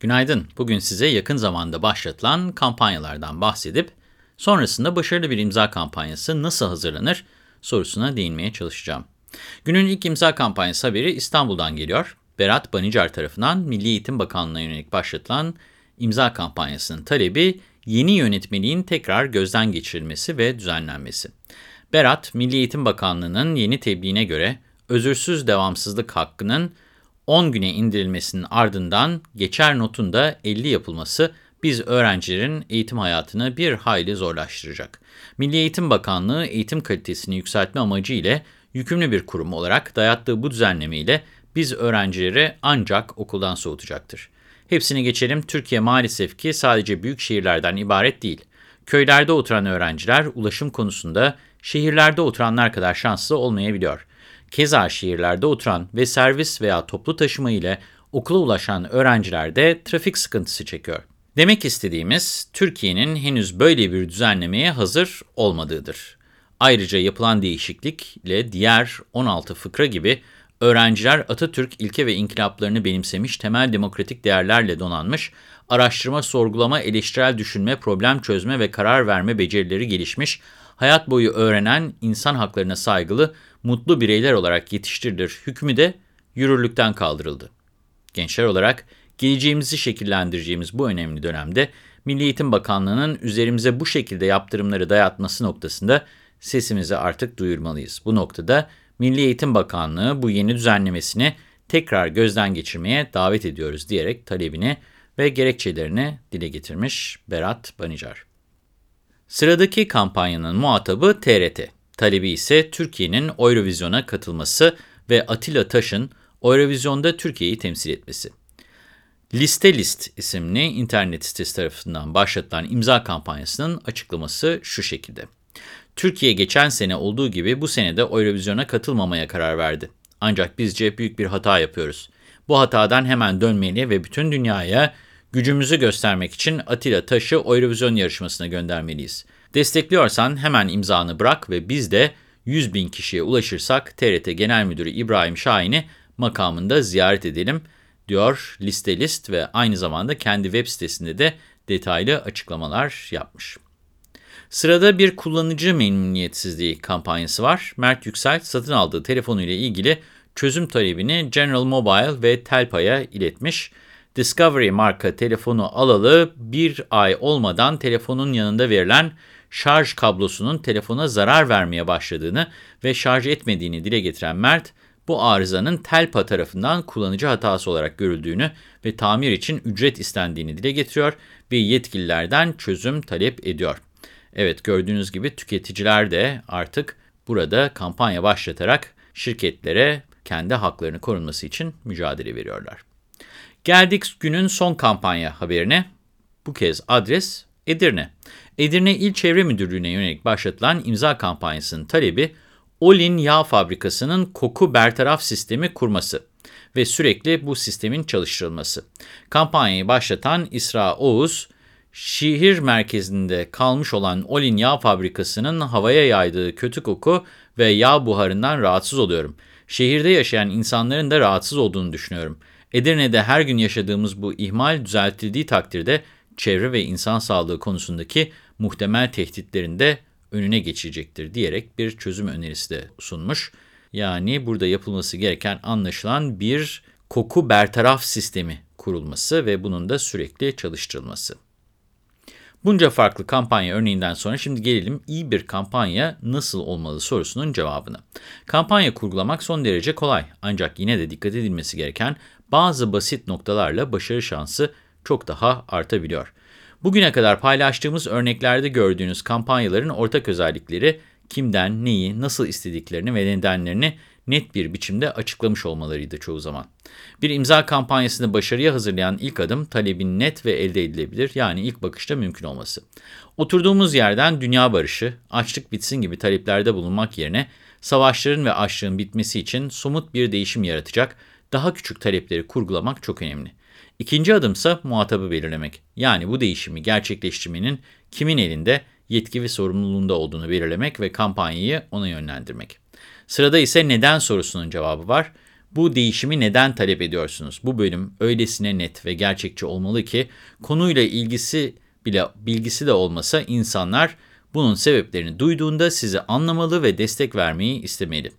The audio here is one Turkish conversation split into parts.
Günaydın. Bugün size yakın zamanda başlatılan kampanyalardan bahsedip sonrasında başarılı bir imza kampanyası nasıl hazırlanır sorusuna değinmeye çalışacağım. Günün ilk imza kampanyası haberi İstanbul'dan geliyor. Berat Banicar tarafından Milli Eğitim Bakanlığı'na yönelik başlatılan imza kampanyasının talebi yeni yönetmeliğin tekrar gözden geçirilmesi ve düzenlenmesi. Berat, Milli Eğitim Bakanlığı'nın yeni tebliğine göre özürsüz devamsızlık hakkının 10 güne indirilmesinin ardından geçer notun da 50 yapılması biz öğrencilerin eğitim hayatını bir hayli zorlaştıracak. Milli Eğitim Bakanlığı eğitim kalitesini yükseltme amacı ile yükümlü bir kurum olarak dayattığı bu düzenleme ile biz öğrencileri ancak okuldan soğutacaktır. Hepsini geçelim. Türkiye maalesef ki sadece büyük şehirlerden ibaret değil. Köylerde oturan öğrenciler ulaşım konusunda şehirlerde oturanlar kadar şanslı olmayabiliyor. Keza şehirlerde oturan ve servis veya toplu taşıma ile okula ulaşan öğrenciler de trafik sıkıntısı çekiyor. Demek istediğimiz Türkiye'nin henüz böyle bir düzenlemeye hazır olmadığıdır. Ayrıca yapılan değişiklikle diğer 16 fıkra gibi öğrenciler Atatürk ilke ve inkılaplarını benimsemiş temel demokratik değerlerle donanmış, araştırma, sorgulama, eleştirel düşünme, problem çözme ve karar verme becerileri gelişmiş, hayat boyu öğrenen, insan haklarına saygılı, mutlu bireyler olarak yetiştirilir hükmü de yürürlükten kaldırıldı. Gençler olarak geleceğimizi şekillendireceğimiz bu önemli dönemde Milli Eğitim Bakanlığı'nın üzerimize bu şekilde yaptırımları dayatması noktasında sesimizi artık duyurmalıyız. Bu noktada Milli Eğitim Bakanlığı bu yeni düzenlemesini tekrar gözden geçirmeye davet ediyoruz diyerek talebini ve gerekçelerini dile getirmiş Berat Banicar. Sıradaki kampanyanın muhatabı TRT. Talebi ise Türkiye'nin Eurovision'a katılması ve Atilla Taş'ın Eurovision'da Türkiye'yi temsil etmesi. Liste List isimli internet sitesi tarafından başlatılan imza kampanyasının açıklaması şu şekilde. Türkiye geçen sene olduğu gibi bu sene de Eurovision'a katılmamaya karar verdi. Ancak bizce büyük bir hata yapıyoruz. Bu hatadan hemen dönmeli ve bütün dünyaya gücümüzü göstermek için Atilla Taş'ı Eurovision yarışmasına göndermeliyiz. Destekliyorsan hemen imzanı bırak ve biz de 100 bin kişiye ulaşırsak TRT Genel Müdürü İbrahim Şahin'i makamında ziyaret edelim, diyor liste list ve aynı zamanda kendi web sitesinde de detaylı açıklamalar yapmış. Sırada bir kullanıcı memnuniyetsizliği kampanyası var. Mert Yüksel satın aldığı telefonuyla ilgili çözüm talebini General Mobile ve Telpa'ya iletmiş. Discovery marka telefonu alalı bir ay olmadan telefonun yanında verilen şarj kablosunun telefona zarar vermeye başladığını ve şarj etmediğini dile getiren Mert, bu arızanın Telpa tarafından kullanıcı hatası olarak görüldüğünü ve tamir için ücret istendiğini dile getiriyor ve yetkililerden çözüm talep ediyor. Evet gördüğünüz gibi tüketiciler de artık burada kampanya başlatarak şirketlere kendi haklarını korunması için mücadele veriyorlar. Geldik günün son kampanya haberine. Bu kez adres Edirne. Edirne İl Çevre Müdürlüğü'ne yönelik başlatılan imza kampanyasının talebi Olin Yağ Fabrikası'nın koku bertaraf sistemi kurması ve sürekli bu sistemin çalıştırılması. Kampanyayı başlatan İsra Oğuz, şehir merkezinde kalmış olan Olin Yağ Fabrikası'nın havaya yaydığı kötü koku ve yağ buharından rahatsız oluyorum. Şehirde yaşayan insanların da rahatsız olduğunu düşünüyorum. Edirne'de her gün yaşadığımız bu ihmal düzeltildiği takdirde çevre ve insan sağlığı konusundaki muhtemel tehditlerin de önüne geçecektir diyerek bir çözüm önerisi de sunmuş. Yani burada yapılması gereken anlaşılan bir koku bertaraf sistemi kurulması ve bunun da sürekli çalıştırılması. Bunca farklı kampanya örneğinden sonra şimdi gelelim iyi bir kampanya nasıl olmalı sorusunun cevabına. Kampanya kurgulamak son derece kolay ancak yine de dikkat edilmesi gereken bazı basit noktalarla başarı şansı çok daha artabiliyor. Bugüne kadar paylaştığımız örneklerde gördüğünüz kampanyaların ortak özellikleri kimden, neyi, nasıl istediklerini ve nedenlerini net bir biçimde açıklamış olmalarıydı çoğu zaman. Bir imza kampanyasını başarıya hazırlayan ilk adım talebin net ve elde edilebilir yani ilk bakışta mümkün olması. Oturduğumuz yerden dünya barışı, açlık bitsin gibi taleplerde bulunmak yerine savaşların ve açlığın bitmesi için somut bir değişim yaratacak daha küçük talepleri kurgulamak çok önemli. İkinci adımsa muhatabı belirlemek. Yani bu değişimi gerçekleştirmenin kimin elinde yetki ve sorumluluğunda olduğunu belirlemek ve kampanyayı ona yönlendirmek. Sırada ise neden sorusunun cevabı var. Bu değişimi neden talep ediyorsunuz? Bu bölüm öylesine net ve gerçekçi olmalı ki konuyla ilgisi bile bilgisi de olmasa insanlar bunun sebeplerini duyduğunda sizi anlamalı ve destek vermeyi istemeli.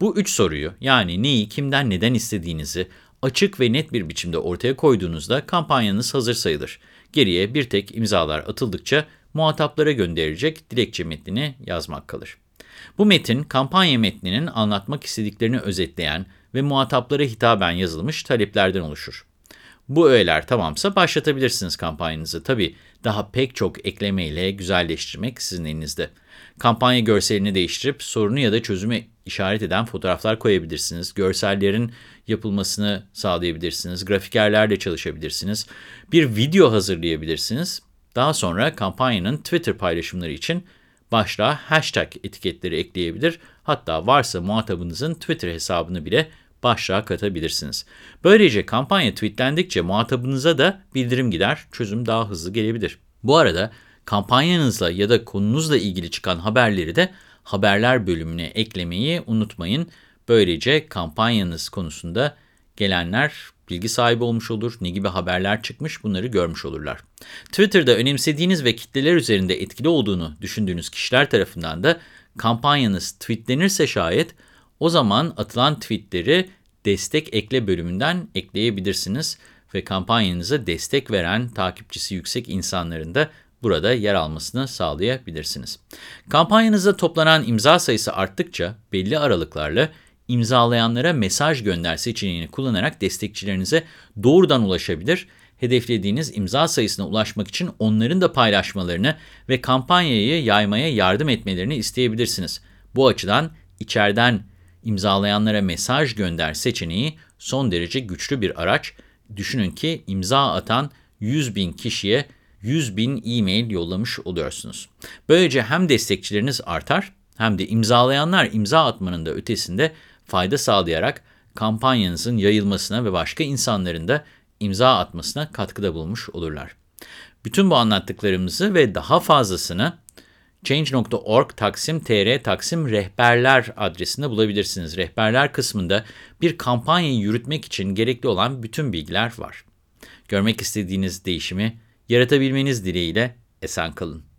Bu üç soruyu yani neyi, kimden, neden istediğinizi açık ve net bir biçimde ortaya koyduğunuzda kampanyanız hazır sayılır. Geriye bir tek imzalar atıldıkça muhataplara gönderilecek dilekçe metnini yazmak kalır. Bu metin, kampanya metninin anlatmak istediklerini özetleyen ve muhataplara hitaben yazılmış taleplerden oluşur. Bu öğeler tamamsa başlatabilirsiniz kampanyanızı. Tabii daha pek çok eklemeyle güzelleştirmek sizin elinizde. Kampanya görselini değiştirip sorunu ya da çözümü işaret eden fotoğraflar koyabilirsiniz. Görsellerin yapılmasını sağlayabilirsiniz. Grafikerlerle çalışabilirsiniz. Bir video hazırlayabilirsiniz. Daha sonra kampanyanın Twitter paylaşımları için başlığa hashtag etiketleri ekleyebilir. Hatta varsa muhatabınızın Twitter hesabını bile başlığa katabilirsiniz. Böylece kampanya tweetlendikçe muhatabınıza da bildirim gider, çözüm daha hızlı gelebilir. Bu arada kampanyanızla ya da konunuzla ilgili çıkan haberleri de haberler bölümüne eklemeyi unutmayın. Böylece kampanyanız konusunda gelenler bilgi sahibi olmuş olur, ne gibi haberler çıkmış bunları görmüş olurlar. Twitter'da önemsediğiniz ve kitleler üzerinde etkili olduğunu düşündüğünüz kişiler tarafından da kampanyanız tweetlenirse şayet o zaman atılan tweetleri destek ekle bölümünden ekleyebilirsiniz ve kampanyanıza destek veren takipçisi yüksek insanların da burada yer almasını sağlayabilirsiniz. Kampanyanızda toplanan imza sayısı arttıkça belli aralıklarla imzalayanlara mesaj gönder seçeneğini kullanarak destekçilerinize doğrudan ulaşabilir. Hedeflediğiniz imza sayısına ulaşmak için onların da paylaşmalarını ve kampanyayı yaymaya yardım etmelerini isteyebilirsiniz. Bu açıdan içeriden imzalayanlara mesaj gönder seçeneği son derece güçlü bir araç. Düşünün ki imza atan 100 bin kişiye 100 bin e-mail yollamış oluyorsunuz. Böylece hem destekçileriniz artar hem de imzalayanlar imza atmanın da ötesinde fayda sağlayarak kampanyanızın yayılmasına ve başka insanların da imza atmasına katkıda bulmuş olurlar. Bütün bu anlattıklarımızı ve daha fazlasını Change.org Taksim TR Taksim Rehberler adresinde bulabilirsiniz. Rehberler kısmında bir kampanyayı yürütmek için gerekli olan bütün bilgiler var. Görmek istediğiniz değişimi yaratabilmeniz dileğiyle esen kalın.